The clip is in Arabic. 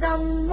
đông